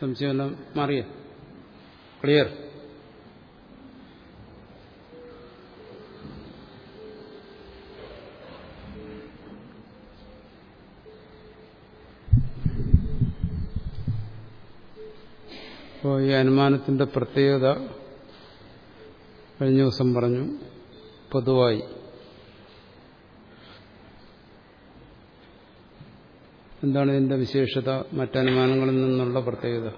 സംശയമെല്ലാം മാറിയ. ക്ലിയർ അപ്പോൾ ഈ അനുമാനത്തിന്റെ പ്രത്യേകത കഴിഞ്ഞ ദിവസം പറഞ്ഞു. പൊതുവായി. എന്താണ് ഇതിന്റെ വിശേഷത? മറ്റനുമാനങ്ങളിൽ നിന്നുള്ള പ്രത്യേകത?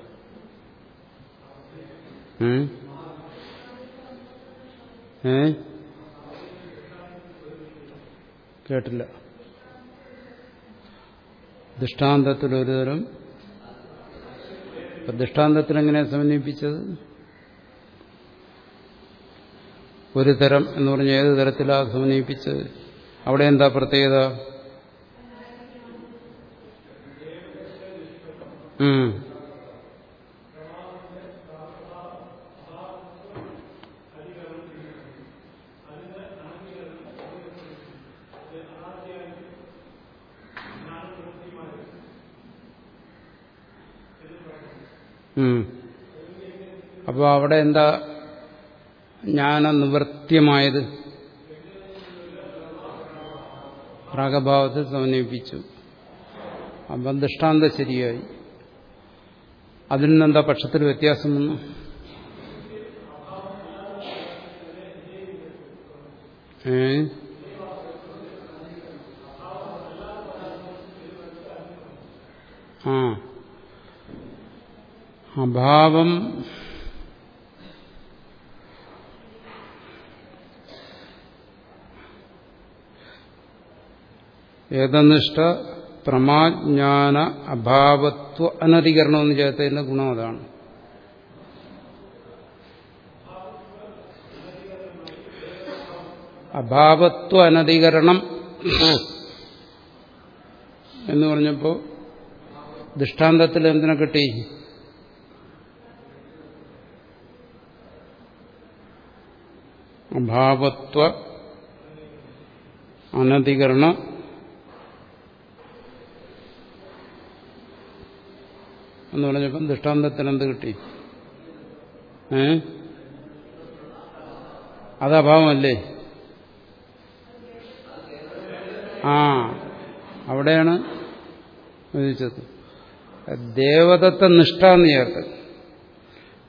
ഏ? കേട്ടില്ല. ദൃഷ്ടാന്തത്തിൽ ഒരു തരം ദൃഷ്ടാന്തത്തിൽ എങ്ങനെയാണ് സമന്വയിപ്പിച്ചത്? ഒരു തരം എന്ന് പറഞ്ഞ ഏത് തരത്തിലാണ് സമന്വയിപ്പിച്ചത്? അവിടെ എന്താ പ്രത്യേകത ഉം. ഉം. അപ്പൊ അവിടെ എന്താ ജ്ഞാനനിവൃത്യമായത് പ്രാഗഭാവത്തെ സമന്വയിപ്പിച്ചു. അപ്പം ദൃഷ്ടാന്തം ശരിയായി. അതിൽ നിന്നെന്താ പക്ഷത്തിൽ വ്യത്യാസം വന്നു? ഏ? ആ. അഭാവം. ഏതനിഷ്ഠ പ്രമാജ്ഞാന അഭാവത്വ അനധികരണം എന്ന് ചേർത്തതിന്റെ ഗുണം അതാണ്. അഭാവത്വ അനധികരണം എന്ന് പറഞ്ഞപ്പോ ദൃഷ്ടാന്തത്തിൽ എന്തിനെ കിട്ടി? അഭാവത്വ അനധികരണ എന്ന് പറഞ്ഞപ്പം ദൃഷ്ടാന്തത്തിന് എന്ത് കിട്ടി? ഏ? അത് അഭാവമല്ലേ ആ അവിടെയാണ് ചോദിച്ചത്. ദേവതത്വ നിഷ്ഠ എന്ന് ചേർത്ത്.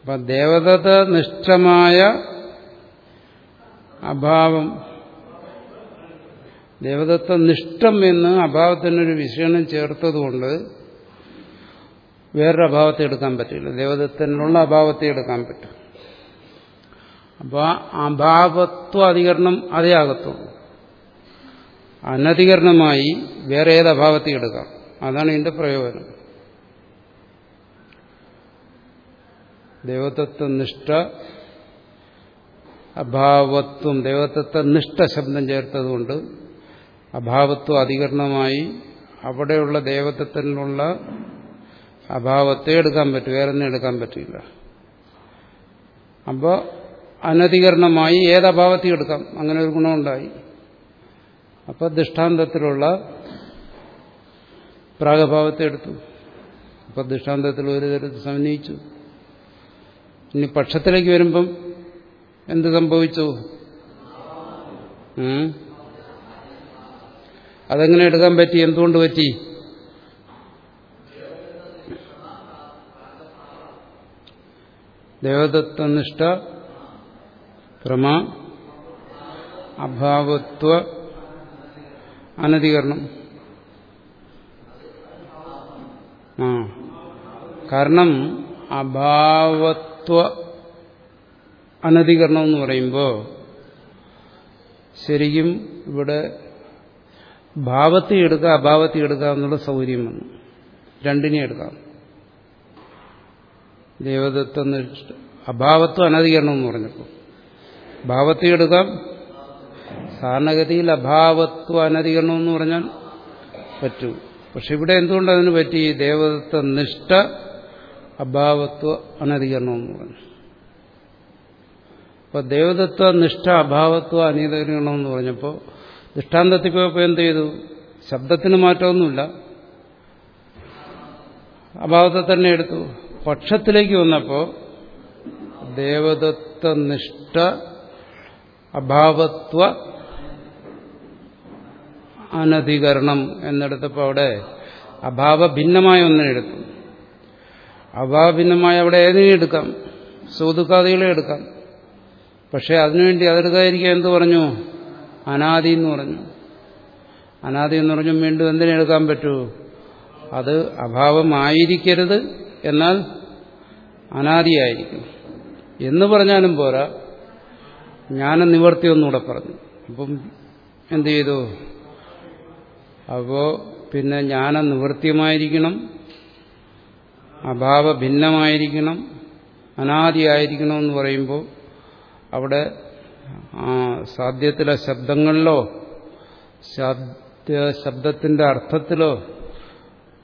അപ്പൊ ദേവതത്വ നിഷ്ഠമായ അഭാവം. ദേവദത്ത നിഷ്ഠം എന്ന് അഭാവത്തിനൊരു വിശേഷണം ചേർത്തതുകൊണ്ട് വേറൊരു അഭാവത്തെ എടുക്കാൻ പറ്റില്ല. ദേവതത്തിനുള്ള അഭാവത്തെ എടുക്കാൻ പറ്റും. അപ്പോൾ അഭാവത്വ അധികരണം അതേ ആകത്തുള്ളൂ. അനധികരണമായി വേറെ ഏത് അഭാവത്തെ എടുക്കാം? അതാണ് ഇതിന്റെ പ്രയോജനം. ദേവതത്വ നിഷ്ഠ അഭാവത്വം ദേവത്വത്തെ നിഷ്ഠ ശബ്ദം ചേർത്തതുകൊണ്ട് അഭാവത്വം അധികരണമായി അവിടെയുള്ള ദേവത്വത്തിനുള്ള അഭാവത്തെ എടുക്കാൻ പറ്റും വേറെ ഒന്നും എടുക്കാൻ പറ്റില്ല. അപ്പോൾ അനധികരണമായി ഏതഭാവത്തെ എടുക്കാം. അങ്ങനെ ഒരു ഗുണമുണ്ടായി. അപ്പോൾ ദൃഷ്ടാന്തത്തിലുള്ള പ്രാഗഭാവത്തെ എടുത്തു. അപ്പോൾ ദൃഷ്ടാന്തത്തിൽ ഒരു തരത്തിൽ സമന്വയിച്ചു. ഇനി പക്ഷത്തിലേക്ക് വരുമ്പം എന്ത് സംഭവിച്ചു? അതെങ്ങനെ എടുക്കാൻ പറ്റി? എന്തുകൊണ്ട് പറ്റി? ദേവതത്വനിഷ്ഠ ക്രമ അഭാവത്വ അനധികരണം. ആ. കാരണം അഭാവത്വ അനധികരണം എന്ന് പറയുമ്പോൾ ശരിക്കും ഇവിടെ ഭാവത്തി എടുക്കുക അഭാവത്തി എടുക്കുക എന്നുള്ള സൗകര്യം വന്നു. രണ്ടിനെ എടുക്കാം. ദേവദത്ത അഭാവത്വം അനധികരണം എന്ന് പറഞ്ഞപ്പോൾ ഭാവത്തി എടുക്കാം. സാധാരണഗതിയിൽ അഭാവത്വ അനധികരണം എന്ന് പറഞ്ഞാൽ പറ്റൂ. പക്ഷെ ഇവിടെ എന്തുകൊണ്ട് അതിന് പറ്റി? ദേവദത്ത നിഷ്ഠ അഭാവത്വ അനധികരണം എന്ന് പറഞ്ഞു. അപ്പൊ ദേവതത്വ നിഷ്ഠ അഭാവത്വ അനീതകരണമെന്ന് പറഞ്ഞപ്പോൾ ദൃഷ്ടാന്തത്തിൽ പോയപ്പോൾ എന്ത് ചെയ്തു? ശബ്ദത്തിന് മാറ്റമൊന്നുമില്ല. അഭാവത്തെ തന്നെ എടുത്തു. പക്ഷത്തിലേക്ക് വന്നപ്പോൾ ദേവദത്തനിഷ്ഠ അഭാവത്വ അനധികരണം എന്നെടുത്തപ്പോൾ അവിടെ അഭാവ ഭിന്നമായ ഒന്നിനെ എടുത്തു. അഭാവ ഭിന്നമായ അവിടെ ഏതിനെ എടുക്കാം? സൗതുക്കാദികളെ എടുക്കാം. പക്ഷെ അതിനുവേണ്ടി അതെടുക്കാതിരിക്കാൻ എന്ത് പറഞ്ഞു? അനാദി എന്ന് പറഞ്ഞു. അനാദി എന്ന് പറഞ്ഞു വീണ്ടും എന്തിനെ എടുക്കാൻ പറ്റൂ? അത് അഭാവമായിരിക്കരുത് എന്നാൽ അനാദിയായിരിക്കും. എന്ന് പറഞ്ഞാലും പോരാ. ജ്ഞാന നിവർത്തി ഒന്നുകൂടെ പറഞ്ഞു. അപ്പം എന്ത് ചെയ്തു? അപ്പോ പിന്നെ ജ്ഞാന നിവൃത്തിയുമായിരിക്കണം അഭാവ ഭിന്നമായിരിക്കണം അനാദിയായിരിക്കണം എന്ന് പറയുമ്പോൾ അവിടെ സാധ്യത്തിലെ ശബ്ദങ്ങളിലോ ശബ്ദത്തിന്റെ അർത്ഥത്തിലോ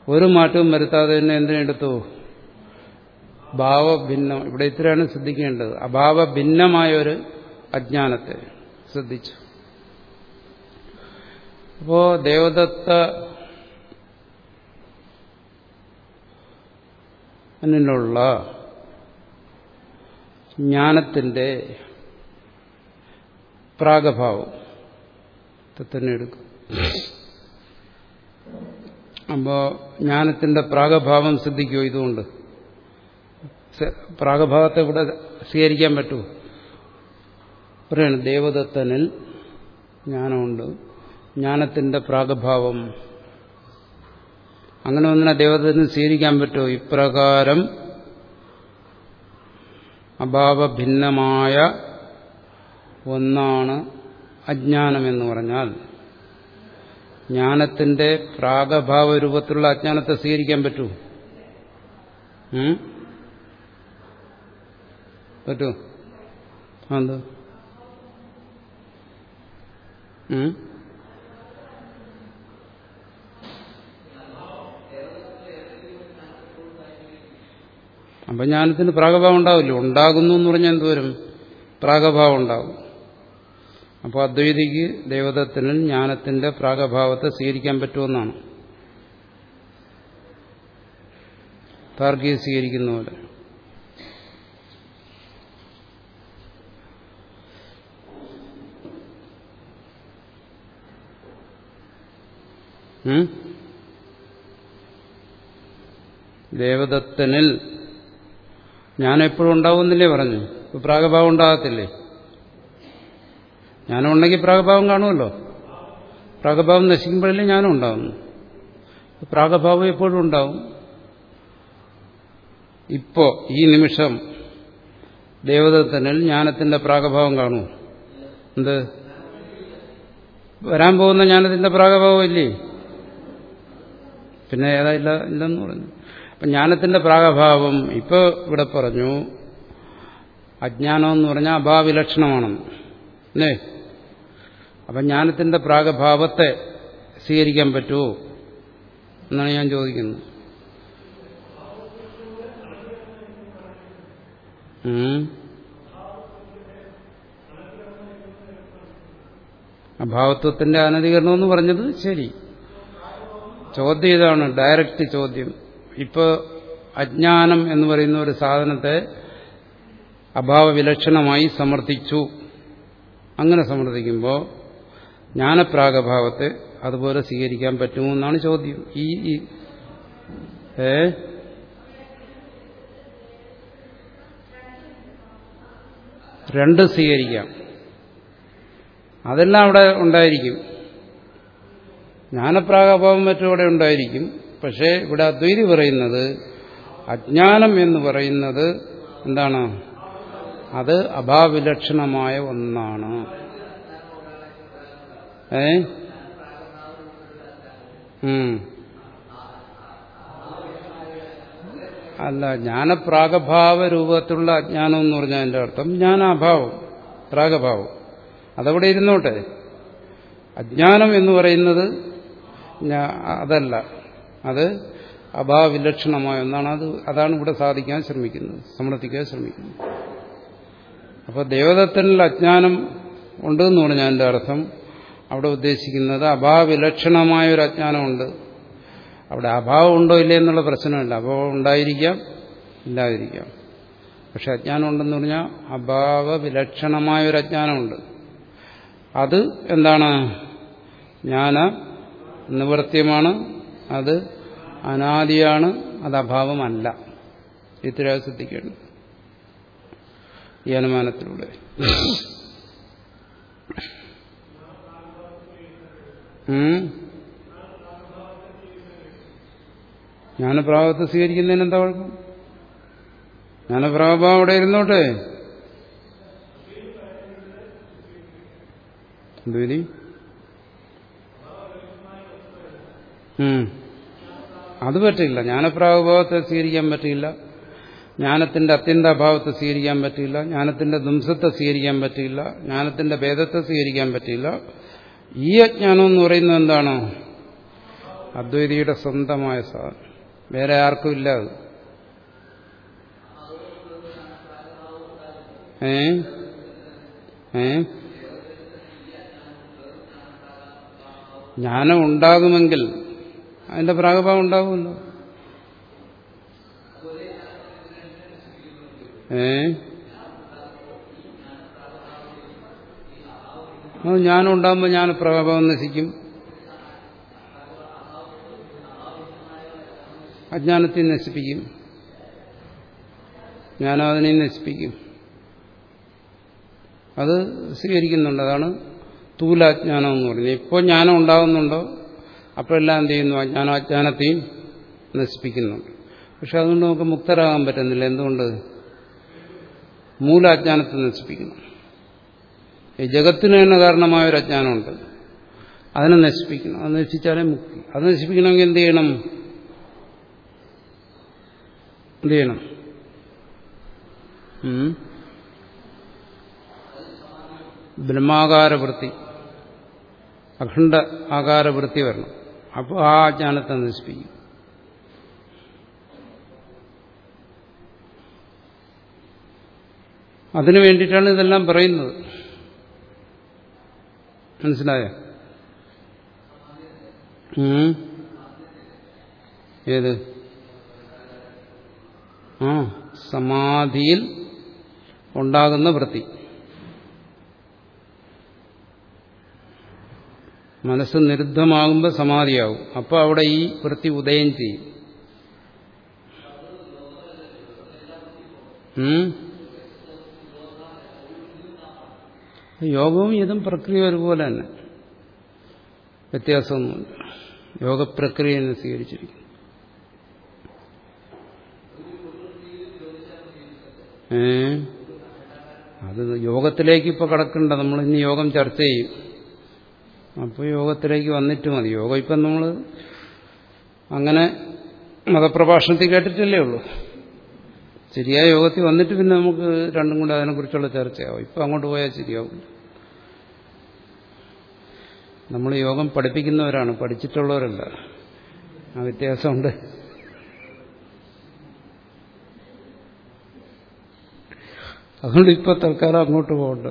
ഒരു മാറ്റവും വരുത്താതെ തന്നെ എന്തിനെടുത്തു ഭാവഭിന്നം. ഇവിടെ ഇത്രയാണ് ശ്രദ്ധിക്കേണ്ടത്. അഭാവഭിന്നമായ ഒരു അജ്ഞാനത്തെ ശ്രദ്ധിച്ചു. അപ്പോ ദേവദത്ത നുള്ള ജ്ഞാനത്തിന്റെ പ്രാഗഭാവം. തന്നെ എടുക്കും. അപ്പോ ജ്ഞാനത്തിന്റെ പ്രാഗഭാവം സിദ്ധിക്കുമോ ഇതുകൊണ്ട്? പ്രാഗഭാവത്തെ ഇവിടെ സ്വീകരിക്കാൻ പറ്റുമോ പറയാണ് ദേവദത്തനിൽ ജ്ഞാനമുണ്ട്. ജ്ഞാനത്തിന്റെ പ്രാഗഭാവം. അങ്ങനെ ഒന്നിനെ ദേവതത്തിന് സ്വീകരിക്കാൻ പറ്റുമോ ഇപ്രകാരം അഭാവഭിന്നമായ ഒന്നാണ് അജ്ഞാനം എന്ന് പറഞ്ഞാൽ ജ്ഞാനത്തിന്റെ പ്രാഗഭാവ രൂപത്തിലുള്ള അജ്ഞാനത്തെ സ്വീകരിക്കാൻ പറ്റൂ. പറ്റൂ. അത് അപ്പൊ ജ്ഞാനത്തിന് പ്രാഗഭാവം ഉണ്ടാവില്ല? ഉണ്ടാകുന്നു എന്ന് പറഞ്ഞാൽ എന്തുവരും? പ്രാഗഭാവം ഉണ്ടാകും. അപ്പോൾ അദ്വൈതിക്ക് ദേവതത്തിന് ജ്ഞാനത്തിന്റെ പ്രാഗഭാവത്തെ സ്വീകരിക്കാൻ പറ്റുമെന്നാണ്. താർക്കിക സ്വീകരിക്കുന്ന പോലെ. ദേവദത്തനിൽ ഞാൻ എപ്പോഴും ഉണ്ടാവുന്നില്ലേ പറഞ്ഞു? പ്രാഗഭാവം ഉണ്ടാകത്തില്ലേ? ജ്ഞാനം ഉണ്ടെങ്കിൽ പ്രാഗഭാവം കാണുമല്ലോ. പ്രാഗഭാവം നശിക്കുമ്പോഴല്ലേ ജ്ഞാനം ഉണ്ടാവുന്നു. പ്രാഗഭാവം എപ്പോഴും ഉണ്ടാവും. ഇപ്പോ ഈ നിമിഷം ദേവദത്തനിൽ ജ്ഞാനത്തിന്റെ പ്രാഗഭാവം കാണൂ. എന്ത്? വരാൻ പോകുന്ന ജ്ഞാനത്തിന്റെ പ്രാഗഭാവം ഇല്ലേ പിന്നെ ഏതാ ഇല്ല ഇല്ലെന്ന് പറഞ്ഞു. അപ്പം ജ്ഞാനത്തിന്റെ പ്രാഗഭാവം ഇപ്പോൾ ഇവിടെ പറഞ്ഞു. അജ്ഞാനം എന്ന് പറഞ്ഞാൽ അഭാവിലക്ഷണമാണെന്ന് അല്ലേ? അപ്പം ജ്ഞാനത്തിന്റെ പ്രാഗഭാവത്തെ സ്വീകരിക്കാൻ പറ്റുമോ എന്നാണ് ഞാൻ ചോദിക്കുന്നത്. അഭാവത്വത്തിന്റെ അനധികരണം എന്ന് പറഞ്ഞത് ശരി. ചോദ്യം ഇതാണ് ഡയറക്റ്റ് ചോദ്യം. ഇപ്പോൾ അജ്ഞാനം എന്ന് പറയുന്ന ഒരു സാധനത്തെ അഭാവവിലക്ഷണമായി സമർത്ഥിച്ചു. അങ്ങനെ സമ്മർദ്ദിക്കുമ്പോൾ ജ്ഞാനപ്രാഗഭാവത്തെ അതുപോലെ സ്വീകരിക്കാൻ പറ്റുമോ എന്നാണ് ചോദ്യം. ഈ ഏ? രണ്ട് സ്വീകരിക്കാം. അതെല്ലാം അവിടെ ഉണ്ടായിരിക്കും. ജ്ഞാനപ്രാഗഭാവം മറ്റും അവിടെ ഉണ്ടായിരിക്കും. പക്ഷേ ഇവിടെ അദ്വൈതി പറയുന്നത് അജ്ഞാനം എന്ന് പറയുന്നത് എന്താണ്? അത് അഭാവിലക്ഷണമായ ഒന്നാണ്. ഏ? അല്ല ജ്ഞാനപ്രാഗഭാവ രൂപത്തിലുള്ള അജ്ഞാനം എന്ന് പറഞ്ഞാൽ അതിന്റെ അർത്ഥം. ജ്ഞാനാഭാവം പ്രാഗഭാവം അതവിടെ ഇരുന്നോട്ടെ. അജ്ഞാനം എന്ന് പറയുന്നത് അതല്ല. അത് അഭാവിലക്ഷണമായ ഒന്നാണ്. അത് അതാണ് ഇവിടെ സാധിക്കാൻ ശ്രമിക്കുന്നത് സമർത്ഥിക്കാൻ ശ്രമിക്കുന്നത്. അപ്പോൾ ദേവതത്തിൽ അജ്ഞാനം ഉണ്ട് എന്ന് പറഞ്ഞാൽ എന്റെ അർത്ഥം. അവിടെ ഉദ്ദേശിക്കുന്നത് അഭാവിലക്ഷണമായ ഒരു അജ്ഞാനമുണ്ട്. അവിടെ അഭാവം ഉണ്ടോ ഇല്ലേ എന്നുള്ള പ്രശ്നമില്ല. അഭാവം ഉണ്ടായിരിക്കാം ഇല്ലാതിരിക്കാം. പക്ഷെ അജ്ഞാനം ഉണ്ടെന്ന് പറഞ്ഞാൽ അഭാവ വിലക്ഷണമായ ഒരു അജ്ഞാനമുണ്ട്. അത് എന്താണ്? ജ്ഞാന നിവൃത്യമാണ് അത് അനാദിയാണ് അത് അഭാവമല്ല. ഇത്ര ശ്രദ്ധിക്കേണ്ടത് ഈ അനുമാനത്തിലൂടെ. ജ്ഞാനപ്രാപത്തെ സ്വീകരിക്കുന്നതിന് എന്താ കുഴപ്പം? ജ്ഞാനപ്രാപ അവിടെ ഇരുന്നോട്ടെ. എന്തുവരി അത് പറ്റില്ല. ജ്ഞാനപ്രാഭാവത്തെ സ്വീകരിക്കാൻ പറ്റില്ല ജ്ഞാനത്തിന്റെ അത്യന്താഭാവത്തെ സ്വീകരിക്കാൻ പറ്റില്ല ജ്ഞാനത്തിന്റെ ധ്വംസത്തെ സ്വീകരിക്കാൻ പറ്റില്ല ജ്ഞാനത്തിന്റെ ഭേദത്തെ സ്വീകരിക്കാൻ പറ്റില്ല ഈ അജ്ഞാനം എന്ന് പറയുന്നത് എന്താണ്? അദ്വൈതിയുടെ സ്വന്തമായ സാധനം. വേറെ ആർക്കും ഇല്ല അത്. ഏ? ഏ? ജ്ഞാനം ഉണ്ടാകുമെങ്കിൽ അതിന്റെ പ്രാഗഭാവം ഉണ്ടാകുമല്ലോ. ഏ? അത് ജ്ഞാനം ഉണ്ടാകുമ്പോൾ ജ്ഞാനപ്രഭാവം നശിക്കും. അജ്ഞാനത്തെ നശിപ്പിക്കും. ജ്ഞാനം അതിനെ നശിപ്പിക്കും. അത് സ്വീകരിക്കുന്നുണ്ട്. അതാണ് തൂലാജ്ഞാനം എന്ന് പറയുന്നത്. ഇപ്പോൾ ജ്ഞാനം ഉണ്ടാകുന്നുണ്ടോ അപ്പോഴെല്ലാം എന്ത് ചെയ്യുന്നു? അജ്ഞാനം അജ്ഞാനത്തെയും നശിപ്പിക്കുന്നുണ്ട്. പക്ഷെ അതുകൊണ്ട് നമുക്ക് മുക്തരാകാൻ പറ്റുന്നില്ല. എന്തുകൊണ്ട്? മൂലാജ്ഞാനത്തെ നശിപ്പിക്കുന്നു. ഈ ജഗത്തിന് തന്നെ കാരണമായ ഒരു അജ്ഞാനമുണ്ട്. അതിനെ നശിപ്പിക്കണം അത് നശിച്ചാലേ മുക്തി. അത് നശിപ്പിക്കണമെങ്കിൽ എന്ത് ചെയ്യണം? എന്ത് ചെയ്യണം? ബ്രഹ്മാകാരവൃത്തി. അഖണ്ഡ ആകാരവൃത്തി വരണം. അപ്പോൾ ആ ജ്ഞാനത്തെ നശിപ്പിക്കും. അതിനു വേണ്ടിയിട്ടാണ് ഇതെല്ലാം പറയുന്നത്. മനസ്സിലായോ? ഏത്? ആ സമാധിയിൽ ഉണ്ടാകുന്ന വൃത്തി. മനസ്സ് നിരുദ്ധമാകുമ്പോൾ സമാധിയാവും. അപ്പോൾ അവിടെ ഈ വൃത്തി ഉദയം ചെയ്യും. യോഗവും ഇതും പ്രക്രിയ ഒരുപോലെ തന്നെ. വ്യത്യാസമൊന്നുമില്ല. യോഗപ്രക്രിയ തന്നെ സ്വീകരിച്ചിരിക്കുന്നു. ഏ? അത് യോഗത്തിലേക്ക് ഇപ്പൊ കടക്കണ്ട. നമ്മൾ ഇനി യോഗം ചർച്ച ചെയ്യും. അപ്പോൾ യോഗത്തിലേക്ക് വന്നിട്ട് മതി. യോഗം ഇപ്പം നമ്മൾ അങ്ങനെ മതപ്രഭാഷണത്തിൽ കേട്ടിട്ടല്ലേ ഉള്ളൂ. ശരിയായ യോഗത്തിൽ വന്നിട്ട് പിന്നെ നമുക്ക് രണ്ടും കൂടെ അതിനെക്കുറിച്ചുള്ള ചർച്ചയാവും. ഇപ്പം അങ്ങോട്ട് പോയാൽ ശരിയാവും. നമ്മൾ യോഗം പഠിപ്പിക്കുന്നവരാണ് പഠിച്ചിട്ടുള്ളവരല്ല. ആ വ്യത്യാസമുണ്ട്. അതുകൊണ്ട് ഇപ്പൊ തൽക്കാലം അങ്ങോട്ട് പോകണ്ട.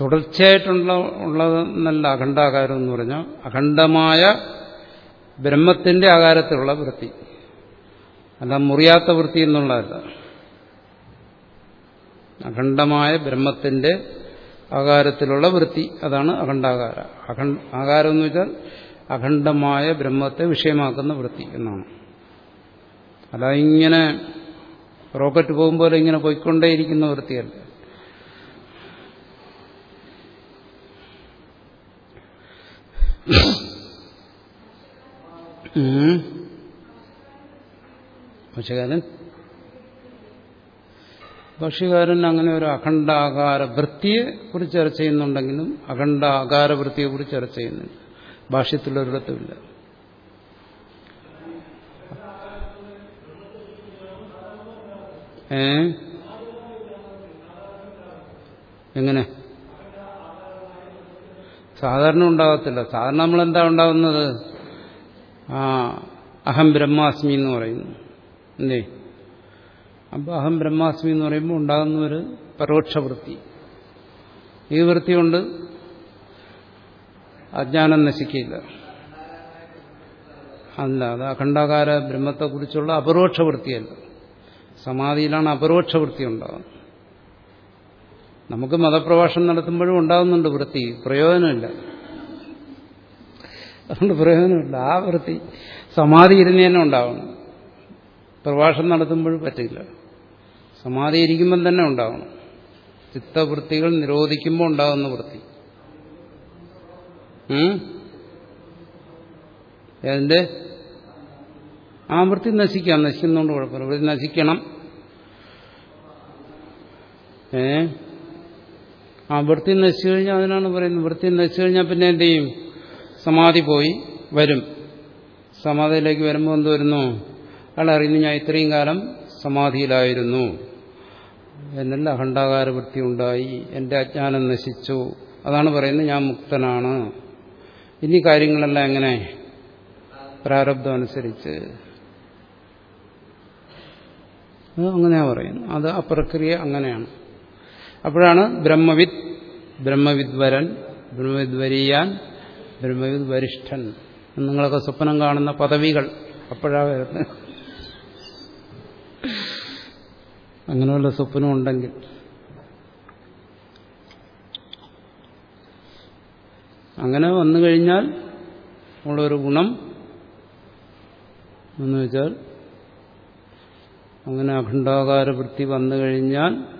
തുടർച്ചയായിട്ടുള്ള ഉള്ളതെന്നല്ല അഖണ്ഡാകാരം എന്ന് പറഞ്ഞാൽ അഖണ്ഡമായ ബ്രഹ്മത്തിന്റെ ആകാരത്തിലുള്ള വൃത്തി. അല്ല മുറിയാത്ത വൃത്തി എന്നുള്ളതല്ല. അഖണ്ഡമായ ബ്രഹ്മത്തിന്റെ ആകാരത്തിലുള്ള വൃത്തി അതാണ് അഖണ്ഡാകാര. അഖണ്ഡ ആകാരം എന്ന് വെച്ചാൽ അഖണ്ഡമായ ബ്രഹ്മത്തെ വിഷയമാക്കുന്ന വൃത്തി എന്നാണ്. അല്ല ഇങ്ങനെ റോക്കറ്റ് പോകുമ്പോൾ ഇങ്ങനെ പോയിക്കൊണ്ടേയിരിക്കുന്ന വൃത്തിയല്ല. പക്ഷകാരൻ ഭക്ഷ്യകാരൻ അങ്ങനെ ഒരു അഖണ്ഡാകാര വൃത്തിയെ കുറിച്ച് ചർച്ച ചെയ്യുന്നുണ്ടെങ്കിലും അഖണ്ഡാകാര വൃത്തിയെ കുറിച്ച് ചർച്ച ചെയ്യുന്നുണ്ട് ഭാഷ്യത്തിലൊരിടത്തുമില്ല ഏ? എങ്ങനെ? സാധാരണ ഉണ്ടാകത്തില്ല സാധാരണ നമ്മൾ എന്താ ഉണ്ടാകുന്നത് ആ അഹം ബ്രഹ്മാസ്മി എന്ന് പറയുന്നു. അല്ലേ? അപ്പോൾ അഹം ബ്രഹ്മാസ്മി എന്ന് പറയുമ്പോൾ ഉണ്ടാകുന്ന ഒരു പരോക്ഷ വൃത്തി. ഈ വൃത്തി കൊണ്ട് അജ്ഞാനം നശിക്കില്ല. അല്ല അത് അഖണ്ഡാകാര ബ്രഹ്മത്തെക്കുറിച്ചുള്ള അപരോക്ഷ വൃത്തിയല്ല. സമാധിയിലാണ് അപരോക്ഷ വൃത്തി ഉണ്ടാകുന്നത് നമുക്ക് മതപ്രഭാഷണം നടത്തുമ്പോഴും ഉണ്ടാകുന്നുണ്ട് വൃത്തി. പ്രയോജനമില്ല. അതുകൊണ്ട് പ്രയോജനമില്ല. ആ വൃത്തി സമാധി ഇരുന്ന് തന്നെ ഉണ്ടാവണം. പ്രഭാഷണം നടത്തുമ്പോഴും പറ്റില്ല. സമാധി ഇരിക്കുമ്പം തന്നെ ഉണ്ടാവണം. ചിത്തവൃത്തികൾ നിരോധിക്കുമ്പോൾ ഉണ്ടാകുന്ന വൃത്തി. അതിന്റെ ആ വൃത്തി നശിക്കാം. നശിക്കുന്നതുകൊണ്ട് കുഴപ്പമില്ല. വൃത്തി നശിക്കണം. ഏ? ആ വൃത്തി നശിച്ചു കഴിഞ്ഞാൽ അതിനാണ് പറയുന്നത്. വൃത്തി നശിച്ചു കഴിഞ്ഞാൽ പിന്നെ എന്ത് ചെയ്യും? സമാധി പോയി വരും. സമാധിയിലേക്ക് വരുമ്പോൾ എന്ത് വരുന്നു? അയാൾ അറിയുന്നു ഞാൻ ഇത്രയും കാലം സമാധിയിലായിരുന്നു. എന്നല്ല അഖണ്ഡാകാര വൃത്തി ഉണ്ടായി. എന്റെ അജ്ഞാനം നശിച്ചു. അതാണ് പറയുന്നത് ഞാൻ മുക്തനാണ്. ഇനി കാര്യങ്ങളെല്ലാം എങ്ങനെ? പ്രാരബ്ധം അനുസരിച്ച്. അങ്ങനെയാ പറയുന്നു അത് ആ പ്രക്രിയ അങ്ങനെയാണ്. അപ്പോഴാണ് ബ്രഹ്മവിദ് ബ്രഹ്മവിദ്വരൻ ബ്രഹ്മവിദ്വരീയാൻ ബ്രഹ്മവിദ് വരിഷ്ഠൻ നിങ്ങളൊക്കെ സ്വപ്നം കാണുന്ന പദവികൾ അപ്പോഴാ വരുന്നത്. അങ്ങനെയുള്ള സ്വപ്നം ഉണ്ടെങ്കിൽ. അങ്ങനെ വന്നു കഴിഞ്ഞാൽ ഉള്ളൊരു ഗുണം എന്ന് വെച്ചാൽ അങ്ങനെ അഖണ്ഡാകാര വൃത്തി വന്നു കഴിഞ്ഞാൽ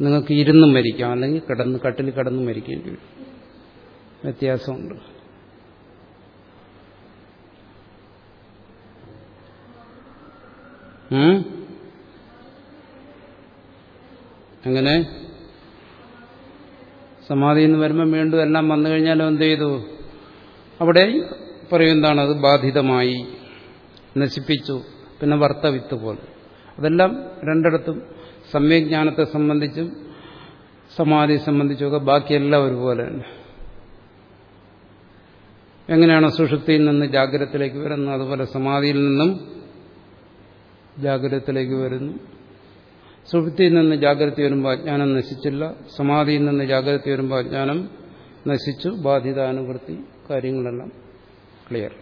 നിങ്ങൾക്ക് ഇരുന്നും മരിക്കാം. അല്ലെങ്കിൽ കിടന്ന് കട്ടിൽ കിടന്ന് മരിക്കേണ്ടി വരും വ്യത്യാസമുണ്ട്. അങ്ങനെ സമാധിയിൽ നിന്ന് വരുമ്പോൾ വീണ്ടും എല്ലാം വന്നു കഴിഞ്ഞാലും എന്ത് ചെയ്തു? അവിടെ പറയുന്നതാണ് അത് ബാധിതമായി. നശിപ്പിച്ചു. പിന്നെ വർത്തവിത്ത് പോലെ. അതെല്ലാം രണ്ടിടത്തും സമ്യജ്ഞാനത്തെ സംബന്ധിച്ചും സമാധിയെ സംബന്ധിച്ചുമൊക്കെ ബാക്കിയെല്ലാം ഒരുപോലെ തന്നെ എങ്ങനെയാണ് സുഷുപ്തിയിൽ നിന്ന് ജാഗ്രതത്തിലേക്ക് വരുന്നത്? അതുപോലെ സമാധിയിൽ നിന്നും ജാഗ്രതത്തിലേക്ക് വരുന്നു. സുഷുപ്തിയിൽ നിന്ന് ജാഗ്രത വരുമ്പോൾ അജ്ഞാനം നശിച്ചില്ല. സമാധിയിൽ നിന്ന് ജാഗ്രത വരുമ്പോൾ അജ്ഞാനം നശിച്ചു. ബാധിതാനുവൃത്തി കാര്യങ്ങളെല്ലാം ക്ലിയർ.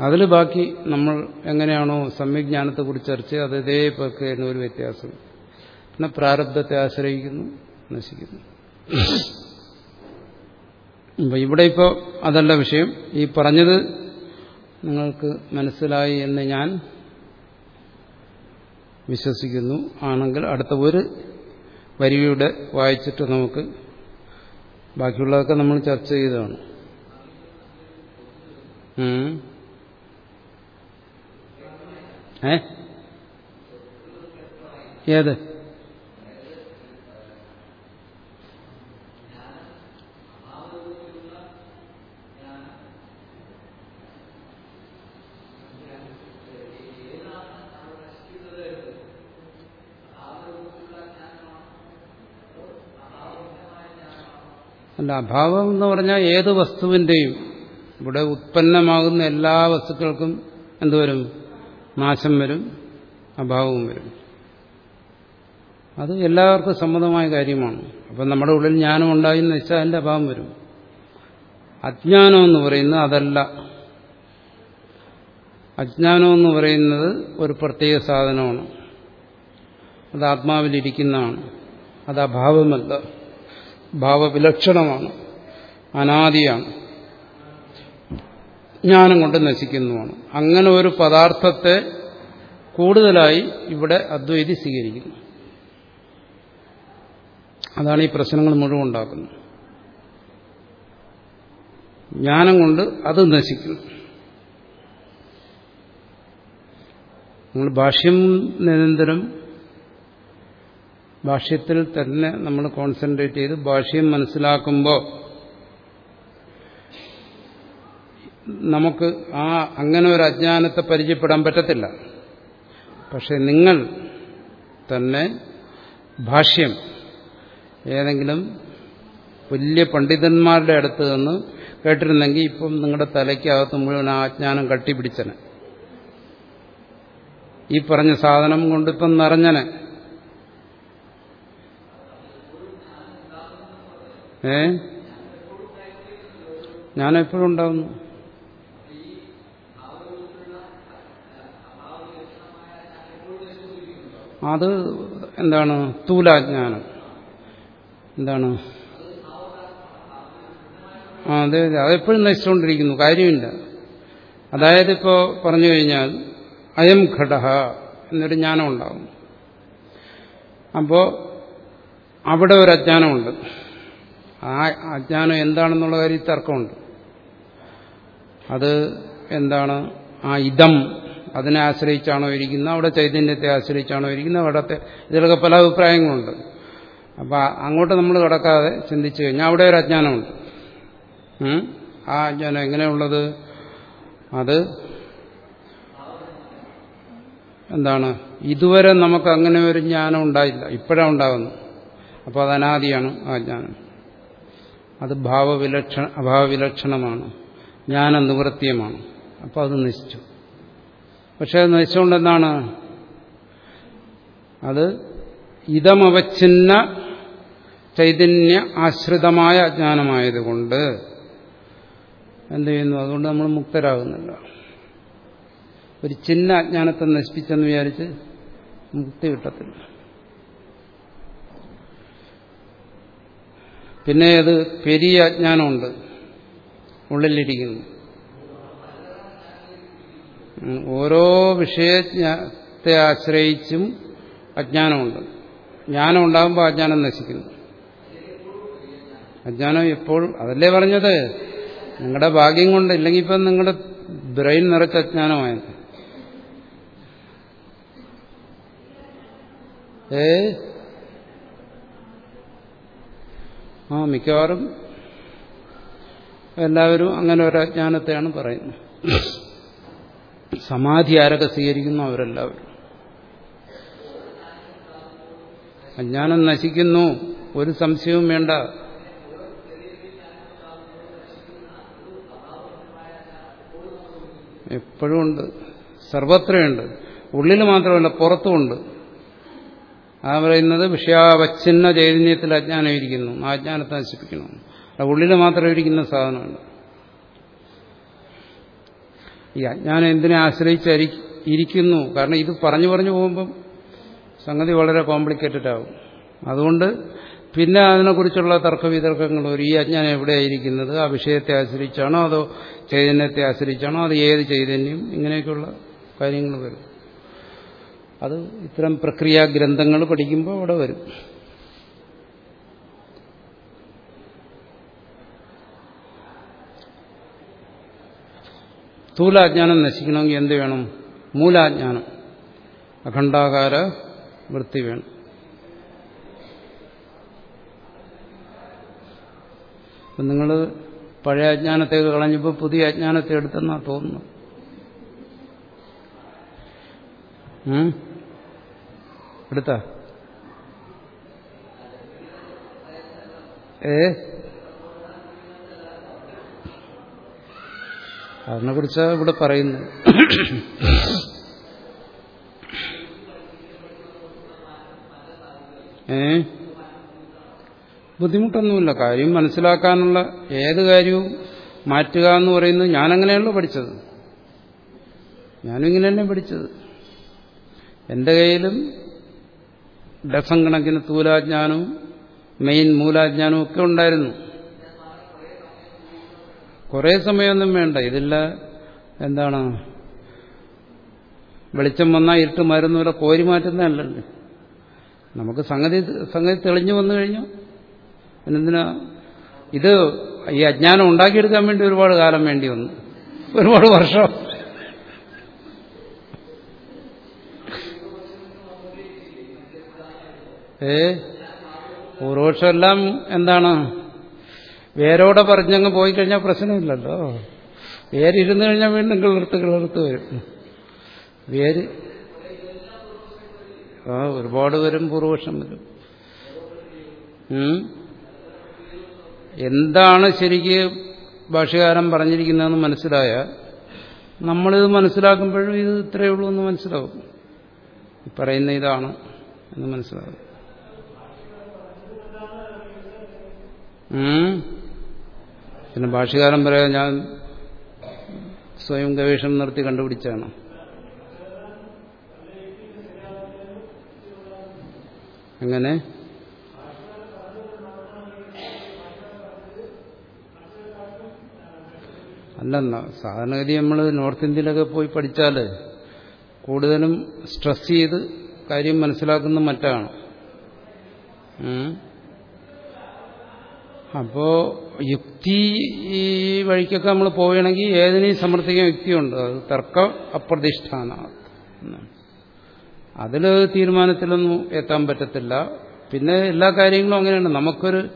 അതിൽ ബാക്കി നമ്മൾ എങ്ങനെയാണോ സമ്യജ്ഞാനത്തെക്കുറിച്ച് ചർച്ച അത് ഇതേ ഒരു വ്യത്യാസം. പിന്നെ പ്രാരബ്ധത്തെ ആശ്രയിക്കുന്നു നശിക്കുന്നു. ഇവിടെ ഇപ്പോൾ അതല്ല വിഷയം. ഈ പറഞ്ഞത് നിങ്ങൾക്ക് മനസ്സിലായി എന്ന് ഞാൻ വിശ്വസിക്കുന്നു. ആണെങ്കിൽ അടുത്ത ഒരു വരിയുടെ വായിച്ചിട്ട് നമുക്ക് ബാക്കിയുള്ളതൊക്കെ നമ്മൾ ചർച്ച ചെയ്തതാണ്. ഏ? ഏത്? അല്ല അഭാവം എന്ന് പറഞ്ഞാൽ ഏത് വസ്തുവിന്റെയും ഇവിടെ ഉത്പന്നമാകുന്ന എല്ലാ വസ്തുക്കൾക്കും എന്തുവരും നാശം വരും അഭാവവും വരും. അത് എല്ലാവർക്കും സമ്മതമായ കാര്യമാണ്. അപ്പം നമ്മുടെ ഉള്ളിൽ ജ്ഞാനം ഉണ്ടായി എന്ന് വെച്ചാൽ അതിന്റെ അഭാവം വരും. അജ്ഞാനം എന്ന് പറയുന്നത് അതല്ല. അജ്ഞാനം എന്ന് പറയുന്നത് ഒരു പ്രത്യേക സാധനമാണ്. അത് ആത്മാവിലിരിക്കുന്നതാണ് അത് അഭാവമല്ല. ഭാവവിലക്ഷണമാണ്. അനാദിയാണ്. ജ്ഞാനം കൊണ്ട് നശിക്കുന്നതാണ് അങ്ങനെ ഒരു പദാർത്ഥത്തെ കൂടുതലായി ഇവിടെ അദ്വൈതി സ്വീകരിക്കുന്നു. അതാണ് ഈ പ്രശ്നങ്ങൾ മുഴുവൻ ഉണ്ടാക്കുന്നത്. ജ്ഞാനം കൊണ്ട് അത് നശിക്കുന്നു. നമ്മൾ ഭാഷ്യം നിരന്തരം ഭാഷ്യത്തിൽ തന്നെ നമ്മൾ കോൺസെൻട്രേറ്റ് ചെയ്ത് ഭാഷ്യം മനസ്സിലാക്കുമ്പോൾ നമുക്ക് ആ അങ്ങനെ ഒരു അജ്ഞാനത്തെ പരിചയപ്പെടാൻ പറ്റത്തില്ല. പക്ഷെ നിങ്ങൾ തന്നെ ഭാഷ്യം ഏതെങ്കിലും വലിയ പണ്ഡിതന്മാരുടെ അടുത്ത് നിന്ന് കേട്ടിരുന്നെങ്കിൽ ഇപ്പം നിങ്ങളുടെ തലയ്ക്കകത്ത് മുഴുവൻ ആ അജ്ഞാനം കട്ടിപ്പിടിച്ചനെ. ഈ പറഞ്ഞ സാധനം കൊണ്ടിപ്പം നിറഞ്ഞനെ. ഏ? ഞാനെപ്പോഴും ഉണ്ടാവുന്നു. അത് എന്താണ്? സ്ഥൂലാജ്ഞാനം എന്താണ്? അതെ അതെ. അതെപ്പോഴും നശിച്ചുകൊണ്ടിരിക്കുന്നു. കാര്യമില്ല. അതായത് ഇപ്പോൾ പറഞ്ഞു കഴിഞ്ഞാൽ അയം ഘടഹ എന്നൊരു ജ്ഞാനം ഉണ്ടാകും അപ്പോൾ അവിടെ ഒരു അജ്ഞാനമുണ്ട്. ആ അജ്ഞാനം എന്താണെന്നുള്ള കാര്യം തർക്കമുണ്ട്. അത് എന്താണ്? ആ ഇതം. അതിനെ ആശ്രയിച്ചാണോ ഇരിക്കുന്നത്? അവിടെ ചൈതന്യത്തെ ആശ്രയിച്ചാണോ ഇരിക്കുന്നത്? അവിടത്തെ ഇതിലൊക്കെ പല അഭിപ്രായങ്ങളുണ്ട്. അപ്പം അങ്ങോട്ട് നമ്മൾ കിടക്കാതെ ചിന്തിച്ചു കഴിഞ്ഞാൽ അവിടെ ഒരു അജ്ഞാനമുണ്ട്. ആ അജ്ഞാനം എങ്ങനെയുള്ളത്? അത് എന്താണ്? ഇതുവരെ നമുക്ക് അങ്ങനെ ഒരു ജ്ഞാനം ഉണ്ടായില്ല. ഇപ്പോഴാണ് ഉണ്ടാകുന്നു അപ്പോൾ അത് അനാദിയാണ് ആ ജ്ഞാനം. അത് ഭാവവിലക്ഷണ അഭാവവിലക്ഷണമാണ്. ജ്ഞാന നിവൃത്തിയമാണ് അപ്പോൾ അത് നശിച്ചു പക്ഷെ അത് നശിച്ചുകൊണ്ട് എന്താണ് അത് ഇതമവച്ഛിന്ന ചൈതന്യ ആശ്രിതമായ അജ്ഞാനമായതുകൊണ്ട് എന്ത് ചെയ്യുന്നു? അതുകൊണ്ട് നമ്മൾ മുക്തരാകുന്നില്ല. ഒരു ചിന്ന അജ്ഞാനത്തെ നശിപ്പിച്ചെന്ന് വിചാരിച്ച് മുക്തി കിട്ടത്തില്ല. പിന്നെ അത് പെരിയ അജ്ഞാനമുണ്ട്. ഉള്ളിലിരിക്കുന്നു. ഓരോ വിഷയത്തെ ആശ്രയിച്ചും അജ്ഞാനമുണ്ട്. ജ്ഞാനം ഉണ്ടാകുമ്പോൾ അജ്ഞാനം നശിക്കുന്നു. അജ്ഞാനം എപ്പോഴും അതല്ലേ പറഞ്ഞത്? നിങ്ങളുടെ ഭാഗ്യം കൊണ്ട് ഇല്ലെങ്കിൽ ഇപ്പം നിങ്ങളുടെ ബ്രെയിൻ നിറച്ച അജ്ഞാനമായത്. ഏ? ആ മിക്കവാറും എല്ലാവരും അങ്ങനെ ഒരു അജ്ഞാനത്തെയാണ് പറയുന്നത്. സമാധി ആരൊക്കെ സ്വീകരിക്കുന്നു? അവരെല്ലാവരും. അജ്ഞാനം നശിക്കുന്നു. ഒരു സംശയവും വേണ്ട. എപ്പോഴും ഉണ്ട്. സർവത്രയുണ്ട്. ഉള്ളിൽ മാത്രമല്ല പുറത്തുമുണ്ട്. ആ പറയുന്നത് വിഷയാവച്ഛിന്ന ചൈതന്യത്തിൽ അജ്ഞാനം ഇരിക്കുന്നു. ആ അജ്ഞാനത്തെ നശിപ്പിക്കണം ഉള്ളിൽ മാത്രം ഇരിക്കുന്ന സാധനമാണ് ഈ അജ്ഞാനം എന്തിനെ ആശ്രയിച്ച് ഇരിക്കുന്നു? കാരണം ഇത് പറഞ്ഞു പറഞ്ഞു പോകുമ്പം സംഗതി വളരെ കോംപ്ലിക്കേറ്റഡ് ആകും അതുകൊണ്ട് പിന്നെ അതിനെക്കുറിച്ചുള്ള തർക്കവിതർക്കങ്ങൾ ഒരു ഈ അജ്ഞാനം എവിടെയായിരിക്കുന്നത്? ആ വിഷയത്തെ ആശ്രയിച്ചാണോ? അതോ ചൈതന്യത്തെ ആശ്രയിച്ചാണോ? അത് ഏത് ചൈതന്യം? ഇങ്ങനെയൊക്കെയുള്ള കാര്യങ്ങൾ വരും. അത് ഇത്തരം പ്രക്രിയാ ഗ്രന്ഥങ്ങൾ പഠിക്കുമ്പോൾ അവിടെ വരും. സ്ഥൂലാജ്ഞാനം നശിക്കണമെങ്കിൽ എന്ത് വേണം? മൂലാജ്ഞാനം. അഖണ്ഡാകാര വൃത്തി വേണം. അപ്പം നിങ്ങൾ പഴയ അജ്ഞാനത്തേക്ക് കളഞ്ഞപ്പോൾ പുതിയ അജ്ഞാനത്തെ എടുത്തെന്നാ തോന്നുന്നു എടുത്ത എടുത്താ? ഏ? അതിനെ കുറിച്ച് ഇവിടെ പറയുന്നു. ഏ? ബുദ്ധിമുട്ടൊന്നുമില്ല. കാര്യം മനസ്സിലാക്കാനുള്ള ഏത് കാര്യവും മാറ്റുക എന്ന് പറയുന്നത് ഞാനങ്ങനെയാണല്ലോ പഠിച്ചത്. ഞാനും ഇങ്ങനെ തന്നെ പഠിച്ചത്. എന്റെ കയ്യിലും ഡസൻ കണക്കിന് തൂലാജ്ഞാനവും മെയിൻ മൂലാജ്ഞാനവും ഒക്കെ ഉണ്ടായിരുന്നു. കുറേ സമയമൊന്നും വേണ്ട. ഇതില്ല എന്താണ് വെളിച്ചം വന്നാൽ ഇരുട്ട് മരുന്ന് പോലെ കോരി മാറ്റുന്നതല്ലല്ലോ നമുക്ക് സംഗതി സംഗതി തെളിഞ്ഞു വന്നു കഴിഞ്ഞു. പിന്നെന്തിനാ ഇത് ഈ അജ്ഞാനം ഉണ്ടാക്കിയെടുക്കാൻ വേണ്ടി ഒരുപാട് കാലം വേണ്ടി വന്നു. ഒരുപാട് വർഷം. ഏ? പൂർവക്ഷമെല്ലാം എന്താണ് വേരോടെ പറഞ്ഞങ്ങ് പോയി കഴിഞ്ഞാൽ പ്രശ്നമില്ലല്ലോ. വേരിരുന്ന് കഴിഞ്ഞാൽ വീണ്ടും കിളിർത്ത് കിളിർത്ത് വരും. വേര് ആ ഒരുപാട് വരും പൂർവക്ഷം വരും. എന്താണ് ശരിക്ക് ഭാഷകാരൻ പറഞ്ഞിരിക്കുന്നതെന്ന് മനസ്സിലായ നമ്മളിത് മനസ്സിലാക്കുമ്പോഴും ഇത് ഇത്രയേ ഉള്ളൂ എന്ന് മനസ്സിലാവും. പറയുന്ന ഇതാണ് എന്ന് മനസ്സിലാവും. പിന്നെ ഭാഷകാരം പറയാൻ ഞാൻ സ്വയം ഗവേഷണം നടത്തി കണ്ടുപിടിച്ചാണ് അങ്ങനെ അല്ലെന്ന സാധാരണഗതി നമ്മൾ നോർത്ത് ഇന്ത്യയിലൊക്കെ പോയി പഠിച്ചാൽ കൂടുതലും സ്ട്രെസ് ചെയ്ത് കാര്യം മനസ്സിലാക്കുന്ന മറ്റാണ്. അപ്പോ യുക്തി ഈ വഴിക്കൊക്കെ നമ്മൾ പോവുകയാണെങ്കിൽ ഏതിനെയും സമർത്ഥിക്കാൻ യുക്തിയുണ്ട്. അത് തർക്കം അപ്രതിഷ്ഠാന അതിൽ തീരുമാനത്തിലൊന്നും എത്താൻ പറ്റത്തില്ല. പിന്നെ എല്ലാ കാര്യങ്ങളും അങ്ങനെയാണ് നമുക്കൊരു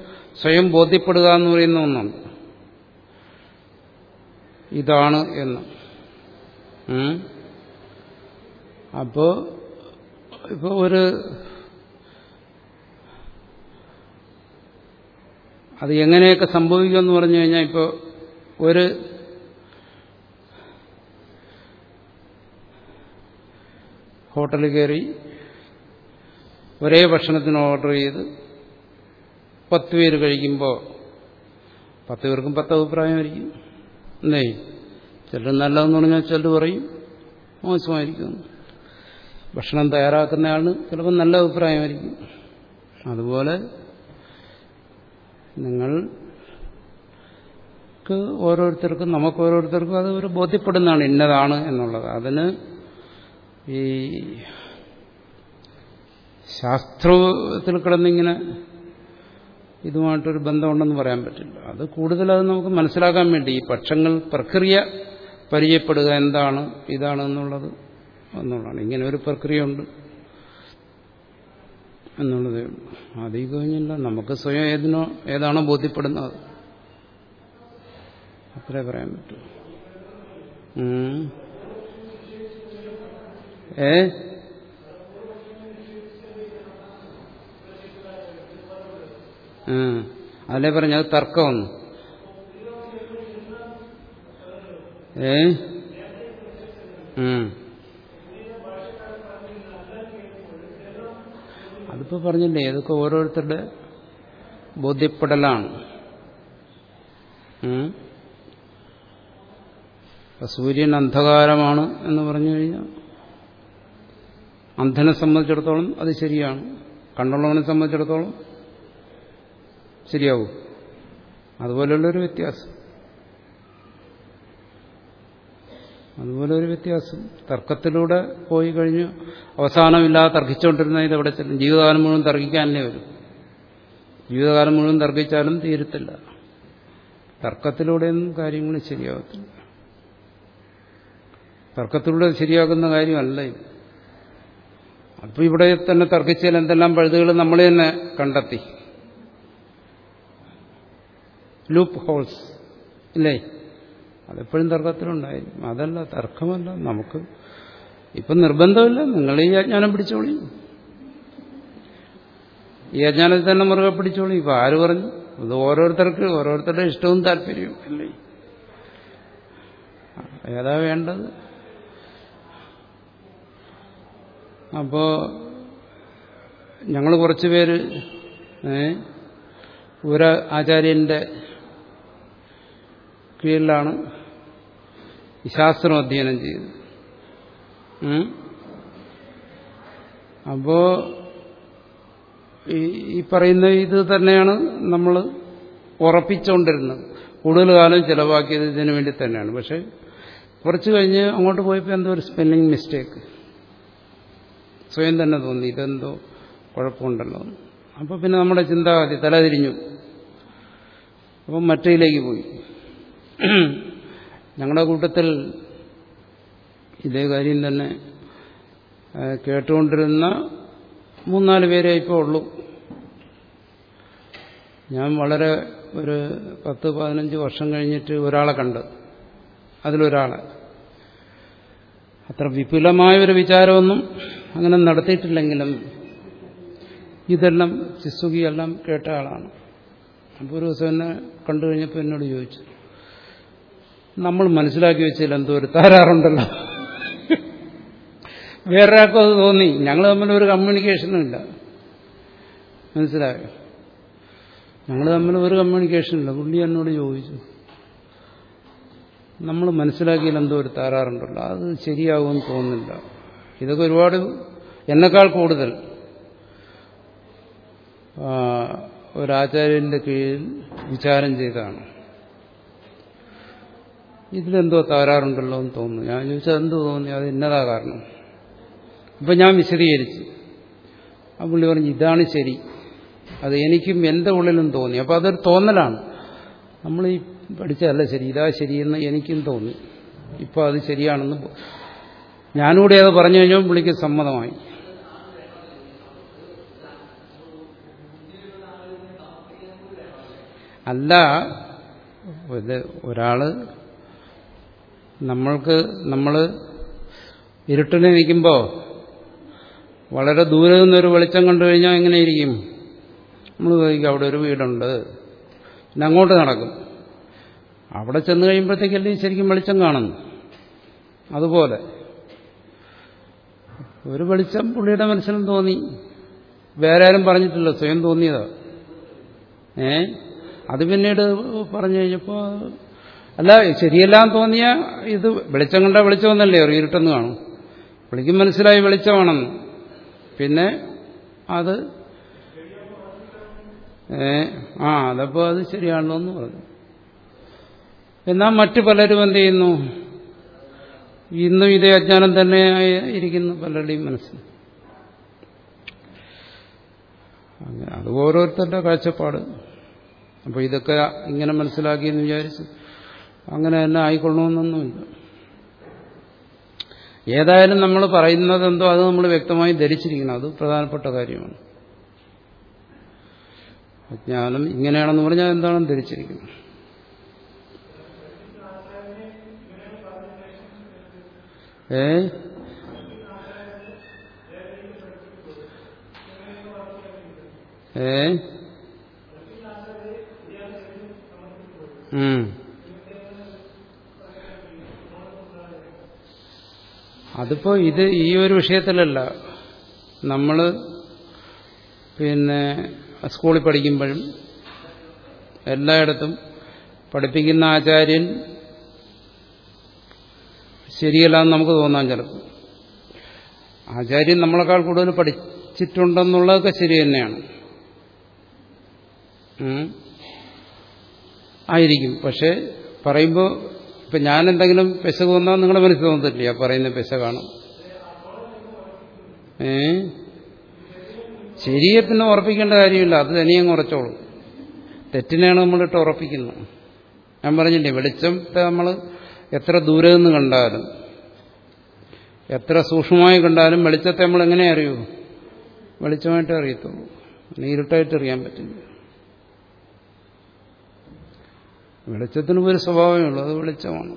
സ്വയം ബോധ്യപ്പെടുക എന്ന് പറയുന്ന ഒന്നുണ്ട്. ഇതാണ് എന്ന്. അപ്പോ ഇപ്പൊ ഒരു അത് എങ്ങനെയൊക്കെ സംഭവിക്കുമെന്ന് പറഞ്ഞു കഴിഞ്ഞാൽ ഇപ്പോൾ ഒരു ഹോട്ടലിൽ കയറി ഒരേ ഭക്ഷണത്തിന് ഓർഡർ ചെയ്ത് പത്ത് പേര് കഴിക്കുമ്പോൾ പത്ത് പേർക്കും പത്ത് അഭിപ്രായമായിരിക്കും. എന്നേ ചിലർ നല്ലതെന്ന് പറഞ്ഞാൽ ചിലർ പറയും. മോശമായിരിക്കും. ഭക്ഷണം തയ്യാറാക്കുന്നയാളിന് ചിലപ്പോൾ നല്ല അഭിപ്രായമായിരിക്കും. അതുപോലെ നിങ്ങൾക്ക് ഓരോരുത്തർക്കും നമുക്ക് ഓരോരുത്തർക്കും അത് ഒരു ബോധ്യപ്പെടുന്നതാണ് ഇന്നതാണ് എന്നുള്ളത്. അതിന് ഈ ശാസ്ത്രത്തിൽ കിടന്നിങ്ങനെ ഇതുമായിട്ടൊരു ബന്ധമുണ്ടെന്ന് പറയാൻ പറ്റില്ല. അത് കൂടുതൽ നമുക്ക് മനസ്സിലാക്കാൻ വേണ്ടി ഈ പക്ഷങ്ങൾ പ്രക്രിയ പരിചയപ്പെടുക എന്താണ് ഇതാണ് എന്നുള്ളത് എന്നുള്ളതാണ്. ഇങ്ങനെ ഒരു പ്രക്രിയ ഉണ്ട് എന്നുള്ളതേ അതീ കഴിഞ്ഞില്ല. നമുക്ക് സ്വയം ഏതിനോ ഏതാണോ ബോധ്യപ്പെടുന്നത്. അത്രേ പറയാൻ പറ്റൂ. ഏ? അല്ലേ പറഞ്ഞ അത് തർക്കമൊന്നു ഏ? അതിപ്പോ പറഞ്ഞില്ലേ ഇതൊക്കെ ഓരോരുത്തരുടെ ബോധ്യപ്പെടലാണ്. സൂര്യൻ അന്ധകാരമാണ് എന്ന് പറഞ്ഞു കഴിഞ്ഞാൽ അന്ധനെ സംബന്ധിച്ചിടത്തോളം അത് ശരിയാണ്. കണ്ണുള്ളവനെ സംബന്ധിച്ചിടത്തോളം ശരിയാവും. അതുപോലെയുള്ളൊരു വ്യത്യാസം. അതുപോലെ ഒരു വ്യത്യാസം. തർക്കത്തിലൂടെ പോയി കഴിഞ്ഞു അവസാനമില്ലാതെ തർക്കിച്ചുകൊണ്ടിരുന്ന ഇതെവിടെ ചെല്ലും? ജീവിതകാലം മുഴുവൻ തർക്കിക്കാനേ വരും. ജീവിതകാലം മുഴുവൻ തർക്കിച്ചാലും തീരത്തില്ല. തർക്കത്തിലൂടെയൊന്നും കാര്യങ്ങൾ ശരിയാവത്തില്ല. തർക്കത്തിലൂടെ ശരിയാകുന്ന കാര്യമല്ല ഇത്. അപ്പോൾ ഇവിടെ തന്നെ തർക്കിച്ചാൽ എന്തെല്ലാം പഴുതുകൾ നമ്മൾ തന്നെ കണ്ടെത്തി. ലൂപ്പ് ഹോൾസ് ഇല്ലേ? അതെപ്പോഴും തർക്കത്തിലുണ്ടായിരിക്കും. അതല്ല തർക്കമല്ല. നമുക്ക് ഇപ്പം നിർബന്ധമില്ല. നിങ്ങൾ ഈ അജ്ഞാനം പിടിച്ചോളി. ഈ അജ്ഞാനത്തിൽ തന്നെ മുറുകെ പിടിച്ചോളി. ഇപ്പൊ ആര് പറഞ്ഞു? ഇത് ഓരോരുത്തർക്ക് ഓരോരുത്തരുടെ ഇഷ്ടവും താല്പര്യവും അല്ലേ? ഏതാ വേണ്ടത്? അപ്പോ ഞങ്ങൾ കുറച്ച് പേര് ഒരു ആചാര്യന്റെ കീഴിലാണ് ശാസ്ത്രം അധ്യയനം ചെയ്ത്. അപ്പോ ഈ പറയുന്ന ഇത് തന്നെയാണ് നമ്മൾ ഉറപ്പിച്ചുകൊണ്ടിരുന്നത് കൂടുതൽ കാലം ചിലവാക്കിയത് ഇതിനു വേണ്ടി തന്നെയാണ്. പക്ഷെ കുറച്ച് കഴിഞ്ഞ് അങ്ങോട്ട് പോയപ്പോൾ എന്തോ ഒരു സ്പെല്ലിംഗ് മിസ്റ്റേക്ക് സ്വയം തന്നെ തോന്നി ഇതെന്തോ കുഴപ്പമുണ്ടല്ലോ. അപ്പോൾ പിന്നെ നമ്മുടെ ചിന്താഗതി തലതിരിഞ്ഞു. അപ്പം മറ്റേയിലേക്ക് പോയി. ഞങ്ങളുടെ കൂട്ടത്തിൽ ഇതേ കാര്യം തന്നെ കേട്ടുകൊണ്ടിരുന്ന മൂന്നാൽ പേരെ ഇപ്പോൾ ഉള്ളൂ. ഞാൻ വളരെ ഒരു പത്ത് പതിനഞ്ച് വർഷം കഴിഞ്ഞിട്ട് ഒരാളെ കണ്ട്. അതിലൊരാളെ. അത്ര വിപുലമായ ഒരു വിചാരമൊന്നും അങ്ങനെ നടത്തിയിട്ടില്ലെങ്കിലും ഇതെല്ലാം ചിസുകിയെല്ലാം കേട്ട ആളാണ്. അപ്പോൾ ഒരു ദിവസം എന്നെ കണ്ടു കഴിഞ്ഞപ്പോൾ എന്നോട് ചോദിച്ചു നമ്മൾ മനസ്സിലാക്കി വെച്ചതിൽ എന്തോ ഒരു തകരാറുണ്ടല്ലോ. വേറൊരാൾക്കും അത് തോന്നി. ഞങ്ങൾ തമ്മിൽ ഒരു കമ്മ്യൂണിക്കേഷനും ഇല്ല. മനസ്സിലായോ? ഞങ്ങൾ തമ്മിൽ ഒരു കമ്മ്യൂണിക്കേഷൻ ഇല്ല. പുള്ളി എന്നോട് ചോദിച്ചു. നമ്മൾ മനസ്സിലാക്കിയാൽ എന്തോ ഒരു തകരാറുണ്ടല്ലോ. അത് ശരിയാകുമെന്ന് തോന്നുന്നില്ല. ഇതൊക്കെ ഒരുപാട് എന്നെക്കാൾ കൂടുതൽ. ഒരാചാര്യന്റെ കീഴിൽ വിചാരം ചെയ്തതാണ്. ഇതിലെന്തോ തകരാറുണ്ടല്ലോ എന്ന് തോന്നുന്നു. ഞാൻ ചോദിച്ചത് എന്ത് തോന്നി? അത് ഇന്നതാ കാരണം. അപ്പം ഞാൻ വിശദീകരിച്ചു. ആ പുള്ളി പറഞ്ഞു ഇതാണ് ശരി. അത് എനിക്കും എന്റെ ഉള്ളിലും തോന്നി. അപ്പോൾ അതൊരു തോന്നലാണ്. നമ്മൾ ഈ പഠിച്ചതല്ല ശരി ഇതാ ശരിയെന്ന് എനിക്കും തോന്നി. ഇപ്പോൾ അത് ശരിയാണെന്ന് ഞാനൂടെ അത് പറഞ്ഞു കഴിഞ്ഞാൽ പുള്ളിക്ക് സമ്മതമായി. അല്ല ഒരാൾ നമ്മൾക്ക് നമ്മൾ ഇരുട്ടിന് നിൽക്കുമ്പോൾ വളരെ ദൂരെ നിന്നൊരു വെളിച്ചം കണ്ടു കഴിഞ്ഞാൽ എങ്ങനെയിരിക്കും നമ്മൾ ചോദിക്കും അവിടെ ഒരു വീടുണ്ട്. പിന്നെ അങ്ങോട്ട് നടക്കും. അവിടെ ചെന്ന് കഴിയുമ്പോഴത്തേക്കല്ലേ ശരിക്കും വെളിച്ചം കാണുന്നു? അതുപോലെ. ഒരു വെളിച്ചം പുള്ളിയുടെ മനസ്സിലും തോന്നി. വേറെ ആരും പറഞ്ഞിട്ടില്ല സ്വയം തോന്നിയതാ. ഏ? അത് പിന്നീട് പറഞ്ഞു കഴിഞ്ഞപ്പോൾ അല്ല ശരിയെല്ലാം തോന്നിയ ഇത് വെളിച്ചം കണ്ട വെളിച്ചമെന്നല്ലേ? ഒരു ഇരുട്ടെന്ന് കാണും. വിളിക്കും മനസ്സിലായി വെളിച്ചമാണെന്ന്. പിന്നെ അത് ആ അതപ്പോൾ അത് ശരിയാണല്ലോ എന്ന് പറഞ്ഞു. എന്നാൽ മറ്റു പലരും എന്ത് ചെയ്യുന്നു? ഇന്നും ഇതേ അജ്ഞാനം തന്നെ ഇരിക്കുന്നു പലരുടെയും മനസ്സിൽ. അത് ഓരോരുത്തരുടെ കാഴ്ചപ്പാട്. അപ്പോൾ ഇതൊക്കെ ഇങ്ങനെ മനസ്സിലാക്കിയെന്ന് വിചാരിച്ച്. അങ്ങനെ തന്നെ ആയിക്കൊള്ളണമെന്നൊന്നുമില്ല. ഏതായാലും നമ്മൾ പറയുന്നത് എന്തോ അത് നമ്മൾ വ്യക്തമായി ധരിച്ചിരിക്കണം. അത് പ്രധാനപ്പെട്ട കാര്യമാണ്. അജ്ഞാനം ഇങ്ങനെയാണെന്ന് പറഞ്ഞാൽ എന്താണെന്ന് ധരിച്ചിരിക്കുന്നത്? ഏ? ഏ? അതിപ്പോ ഇത് ഈ ഒരു വിഷയത്തിലല്ല. നമ്മൾ പിന്നെ സ്കൂളിൽ പഠിക്കുമ്പോഴും എല്ലായിടത്തും പഠിപ്പിക്കുന്ന ആചാര്യൻ ശരിയല്ല എന്ന് നമുക്ക് തോന്നാൻ ചിലപ്പോൾ ആചാര്യൻ നമ്മളെക്കാൾ കൂടുതൽ പഠിച്ചിട്ടുണ്ടെന്നുള്ളതൊക്കെ ശരി തന്നെയാണ്. ആയിരിക്കും. പക്ഷെ പറയുമ്പോൾ ഇപ്പം ഞാനെന്തെങ്കിലും പെശക് വന്നാൽ നിങ്ങളുടെ മനസ്സിൽ തോന്നത്തില്ല? പറയുന്ന പറയുന്ന കാണും. ഏ? ശരിയെ ഉറപ്പിക്കേണ്ട കാര്യമില്ല. അത് തനിയങ്ങ് ഉറച്ചോളും. തെറ്റിനെയാണ് നമ്മളിട്ട് ഉറപ്പിക്കുന്നത്. ഞാൻ പറഞ്ഞില്ലേ വെളിച്ചത്തെ നമ്മൾ എത്ര ദൂരെ നിന്ന് കണ്ടാലും എത്ര സൂക്ഷ്മമായി കണ്ടാലും വെളിച്ചത്തെ നമ്മൾ എങ്ങനെ അറിയൂ? വെളിച്ചമായിട്ട് അറിയത്തുള്ളൂ. നേരിട്ടായിട്ട് അറിയാൻ പറ്റില്ല. വെളിച്ചത്തിന് ഒരു സ്വഭാവമേ ഉള്ളൂ അത് വെളിച്ചമാണ്.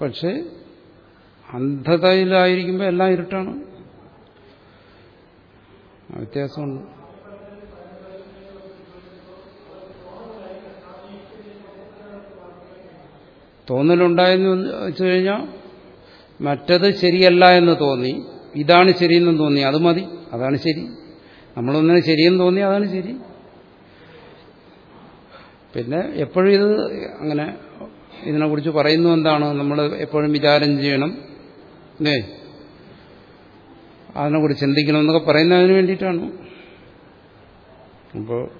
പക്ഷെ അന്ധതയിലായിരിക്കുമ്പോൾ എല്ലാം ഇരുട്ടാണ്. വ്യത്യാസമുണ്ട്. തോന്നലുണ്ടായെന്ന് വെച്ചു കഴിഞ്ഞാൽ മറ്റത് ശരിയല്ല എന്ന് തോന്നി ഇതാണ് ശരിയെന്ന് തോന്നി അത് മതി അതാണ് ശരി. നമ്മളൊന്നിനെ ശരിയെന്ന് തോന്നി അതാണ് ശരി. പിന്നെ എപ്പോഴും ഇത് അങ്ങനെ ഇതിനെക്കുറിച്ച് പറയുന്നു എന്താണ്? നമ്മൾ എപ്പോഴും വിചാരം ചെയ്യണം. അല്ലേ? അതിനെക്കുറിച്ച് ചിന്തിക്കണം എന്നൊക്കെ പറയുന്നതിന് വേണ്ടിയിട്ടാണ്. അപ്പോൾ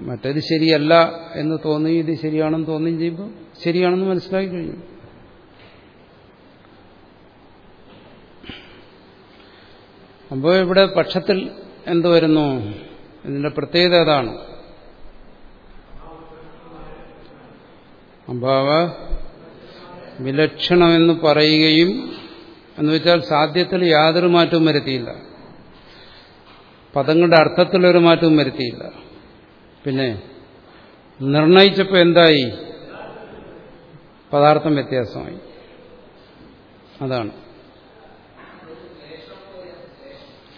മറ്റത് ശരിയല്ല എന്ന് തോന്നി ഇത് ശരിയാണെന്ന് തോന്നുകയും ചെയ്യുമ്പോൾ ശരിയാണെന്ന് മനസ്സിലാക്കി കഴിഞ്ഞു. അപ്പോൾ ഇവിടെ പക്ഷത്തിൽ എന്ത് വരുന്നു? ഇതിന്റെ പ്രത്യേകത അതാണ്. അഭാവ വിലക്ഷണമെന്ന് പറയുകയും എന്ന് വെച്ചാൽ സാധ്യത്തിൽ യാതൊരു മാറ്റവും വരുത്തിയില്ല. പദങ്ങളുടെ അർത്ഥത്തിലൊരു മാറ്റവും വരുത്തിയില്ല. പിന്നെ നിർണയിച്ചപ്പോൾ എന്തായി? പദാർത്ഥം വ്യത്യാസമായി. അതാണ് ഏ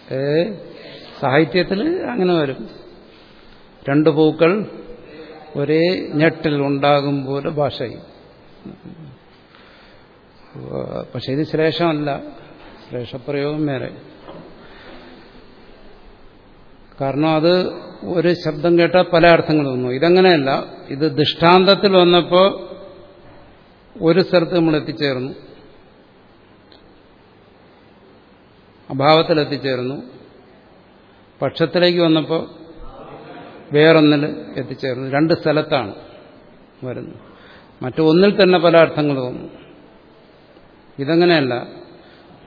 സാഹിത്യത്തിൽ അങ്ങനെ വരും. രണ്ട് പൂക്കൾ ഒരേ ഞെട്ടിൽ ഉണ്ടാകും പോലെ ഭാഷയും. പക്ഷെ ഇത് ശ്രേഷമല്ല ശ്രേഷപ്രയോഗം വേറെ. കാരണം അത് ഒരു ശബ്ദം കേട്ടാൽ പല അർത്ഥങ്ങൾ വന്നു ഇതങ്ങനെയല്ല. ഇത് ദൃഷ്ടാന്തത്തിൽ വന്നപ്പോൾ ഒരു സ്ഥലത്ത് നമ്മൾ എത്തിച്ചേർന്നു. അഭാവത്തിൽ എത്തിച്ചേർന്നു പക്ഷത്തിലേക്ക് വന്നപ്പോൾ വേറൊന്നിൽ എത്തിച്ചേർന്നു. രണ്ട് സ്ഥലത്താണ് വരുന്നത്. മറ്റൊന്നിൽ തന്നെ പല അർത്ഥങ്ങൾ തോന്നുന്നു ഇതങ്ങനെയല്ല.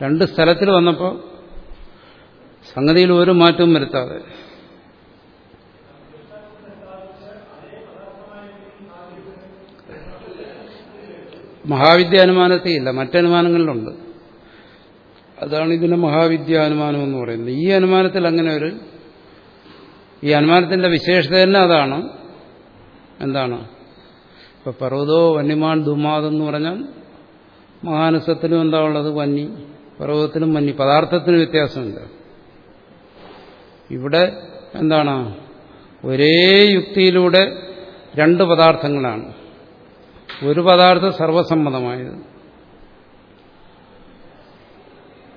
രണ്ട് സ്ഥലത്തിൽ വന്നപ്പോൾ സംഗതിയിൽ ഒരു മാറ്റവും വരുത്താതെ. മഹാവിദ്യ അനുമാനത്തിൽ ഇല്ല. മറ്റനുമാനങ്ങളിലുണ്ട്. അതാണ് ഇതിന്റെ മഹാവിദ്യ അനുമാനം എന്ന് പറയുന്നത്. ഈ അനുമാനത്തിൽ അങ്ങനെ ഒരു ഈ അനുമാനത്തിന്റെ വിശേഷത തന്നെ അതാണ്. എന്താണ്? ഇപ്പൊ പർവതോ വന്യമാൻ ദുമാതെന്ന് പറഞ്ഞാൽ മഹാനസത്തിനും എന്താ ഉള്ളത്? വന്നി. പർവതത്തിനും വന്നി. പദാർത്ഥത്തിനും വ്യത്യാസമുണ്ട്. ഇവിടെ എന്താണ്? ഒരേ യുക്തിയിലൂടെ രണ്ട് പദാർത്ഥങ്ങളാണ്. ഒരു പദാർത്ഥം സർവസമ്മതമായത്.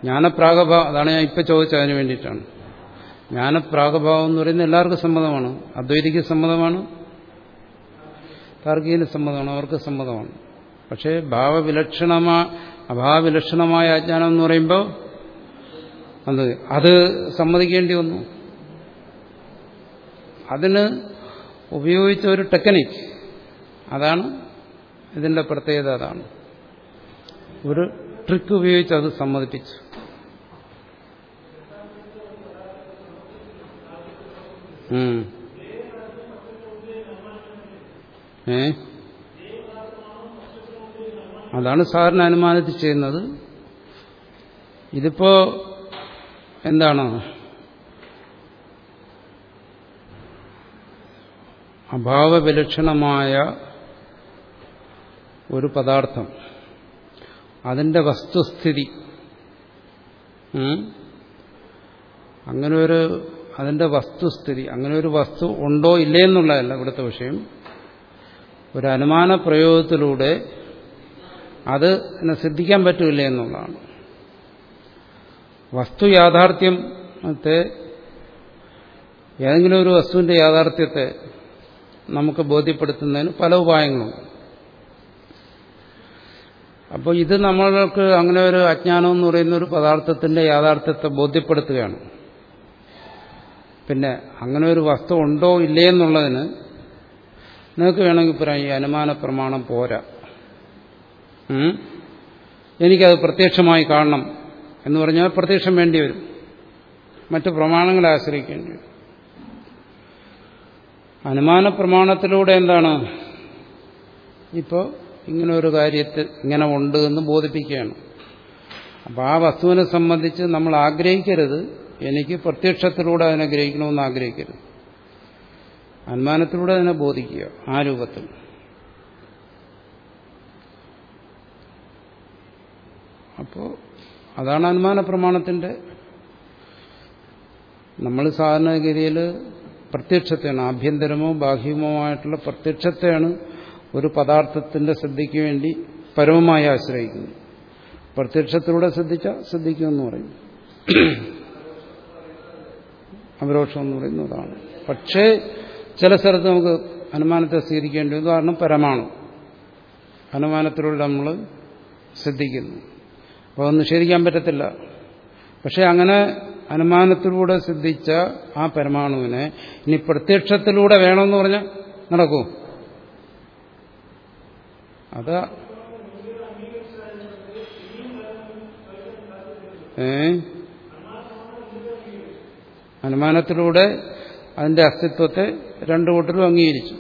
ജ്ഞാനപ്രാഗഭാവം അതാണ് ഞാൻ ഇപ്പം ചോദിച്ചത് അതിന് വേണ്ടിയിട്ടാണ്. ജ്ഞാനപ്രാഗഭാവം എന്ന് പറയുന്നത് എല്ലാവർക്കും സമ്മതമാണ്. അദ്വൈതിക്ക് സമ്മതമാണ്. താർക്കികന് സമ്മതമാണ്. അവർക്ക് സമ്മതമാണ്. പക്ഷേ ഭാവവിലക്ഷണമാ അഭാവവിലക്ഷണമായ അജ്ഞാനം എന്ന് പറയുമ്പോൾ അത് അത് സമ്മതിക്കേണ്ടി വന്നു. അതിന് ഉപയോഗിച്ച ഒരു ടെക്നിക്ക് അതാണ് ഇതിന്റെ പ്രത്യേകത അതാണ്. ഒരു ട്രിക്ക് ഉപയോഗിച്ച് അത് സമ്മതിപ്പിച്ചു. ഏ? അതാണ് സാറിന് അനുമാനത്തിൽ ചെയ്യുന്നത്. ഇതിപ്പോ എന്താണ്? അഭാവവിലക്ഷണമായ ഒരു പദാർത്ഥം. അതിന്റെ വസ്തുസ്ഥിതി. അങ്ങനെ ഒരു അതിന്റെ വസ്തുസ്ഥിതി. അങ്ങനെ ഒരു വസ്തു ഉണ്ടോ ഇല്ലേ എന്നുള്ളതല്ല ഇവിടുത്തെ വിഷയം. ഒരു അനുമാന പ്രയോഗത്തിലൂടെ അത് എന്നെ സിദ്ധിക്കാൻ പറ്റില്ല എന്നുള്ളതാണ്. വസ്തു യാഥാർത്ഥ്യത്തെ ഏതെങ്കിലും ഒരു വസ്തുവിന്റെ യാഥാർത്ഥ്യത്തെ നമുക്ക് ബോധ്യപ്പെടുത്തുന്നതിന് പല ഉപായങ്ങളുണ്ട്. അപ്പോൾ ഇത് നമ്മൾക്ക് അങ്ങനെ ഒരു അജ്ഞാനം എന്ന് പറയുന്ന ഒരു പദാർത്ഥത്തിന്റെ യാഥാർത്ഥ്യത്തെ ബോധ്യപ്പെടുത്തുകയാണ്. പിന്നെ അങ്ങനെ ഒരു വസ്തു ഉണ്ടോ ഇല്ലേ എന്നുള്ളതിന് നിങ്ങൾക്ക് വേണമെങ്കിൽ പറയാം ഈ അനുമാന പ്രമാണം പോരാ. എനിക്കത് പ്രത്യക്ഷമായി കാണണം. എന്ന് പറഞ്ഞാൽ പ്രത്യക്ഷം വേണ്ടി വരും. മറ്റു പ്രമാണങ്ങളെ ആശ്രയിക്കേണ്ടി വരും. അനുമാന പ്രമാണത്തിലൂടെ എന്താണ്? ഇപ്പോൾ ഇങ്ങനെ ഒരു കാര്യത്തിൽ ഇങ്ങനെ ഉണ്ട് എന്ന് ബോധിപ്പിക്കുകയാണ്. അപ്പം ആ വസ്തുവിനെ സംബന്ധിച്ച് നമ്മൾ ആഗ്രഹിക്കരുത്. എനിക്ക് പ്രത്യക്ഷത്തിലൂടെ അതിനെ ഗ്രഹിക്കണമെന്ന് ആഗ്രഹിക്കരുത്. അനുമാനത്തിലൂടെ അതിനെ ബോധിക്കുക ആ രൂപത്തിൽ. അപ്പോൾ അതാണ് അനുമാന പ്രമാണത്തിന്റെ നമ്മൾ സാധാരണഗതിയിൽ പ്രത്യക്ഷത്തെയാണ് ആഭ്യന്തരമോ ബാഹ്യമോ ആയിട്ടുള്ള പ്രത്യക്ഷത്തെയാണ് ഒരു പദാർത്ഥത്തിന്റെ ശ്രദ്ധയ്ക്ക് വേണ്ടി പരമമായി ആശ്രയിക്കുന്നു. പ്രത്യക്ഷത്തിലൂടെ ശ്രദ്ധിച്ച ശ്രദ്ധിക്കുമെന്ന് പറയും. അപരോക്ഷം എന്ന് പറയുന്നതാണ് പക്ഷേ ചില സ്ഥലത്ത് നമുക്ക് അനുമാനത്തെ സ്വീകരിക്കേണ്ടി വരും. കാരണം പരമാണ്. അനുമാനത്തിലൂടെ നമ്മൾ ശ്രദ്ധിക്കുന്നു. അപ്പോൾ അത് നിഷേധിക്കാൻ പറ്റത്തില്ല. പക്ഷെ അങ്ങനെ അനുമാനത്തിലൂടെ സിദ്ധിച്ച ആ പരമാണുവിനെ ഇനി പ്രത്യക്ഷത്തിലൂടെ വേണമെന്ന് പറഞ്ഞാൽ നടക്കൂ. അത്. ഏ? അനുമാനത്തിലൂടെ അതിന്റെ അസ്തിത്വത്തെ രണ്ടു കൂട്ടരും അംഗീകരിച്ചു.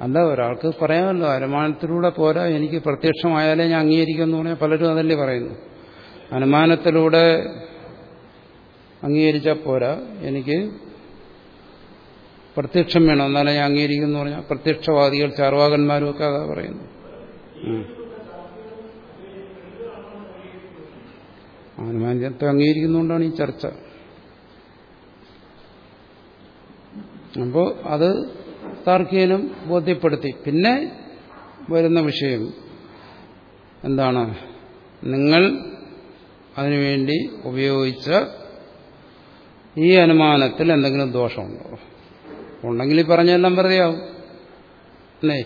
അല്ല ഒരാൾക്ക് പറയാമല്ലോ അനുമാനത്തിലൂടെ പോരാ എനിക്ക് പ്രത്യക്ഷമായാലേ ഞാൻ അംഗീകരിക്കുമെന്ന് പറഞ്ഞാൽ പലരും അതല്ലേ പറയുന്നു. അനുമാനത്തിലൂടെ അംഗീകരിച്ചാൽ പോരാ എനിക്ക് പ്രത്യക്ഷം വേണം. എന്നാലേ ഞാൻ അംഗീകരിക്കുന്നു പറഞ്ഞാൽ പ്രത്യക്ഷവാദികൾ ചാർവാകന്മാരും ഒക്കെ അതാ പറയുന്നു അനുമാനത്തെ അംഗീകരിക്കുന്നതുകൊണ്ടാണ് ഈ ചർച്ച. അപ്പോൾ അത് താർക്കികനും ബോധ്യപ്പെടുത്തി. പിന്നെ വരുന്ന വിഷയം എന്താണ്? നിങ്ങൾ അതിനുവേണ്ടി ഉപയോഗിച്ച ഈ അനുമാനത്തിൽ എന്തെങ്കിലും ദോഷമുണ്ടോ? ഉണ്ടെങ്കിൽ ഈ പറഞ്ഞെല്ലാം വെറുതെയാവും അല്ലേ?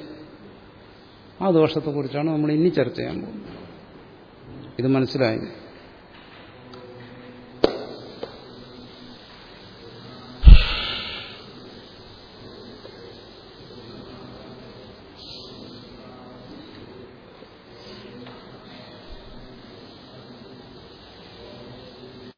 ആ ദോഷത്തെക്കുറിച്ചാണ് നമ്മൾ ഇനി ചർച്ച ചെയ്യാൻ പോകുന്നത്. ഇത് മനസ്സിലായി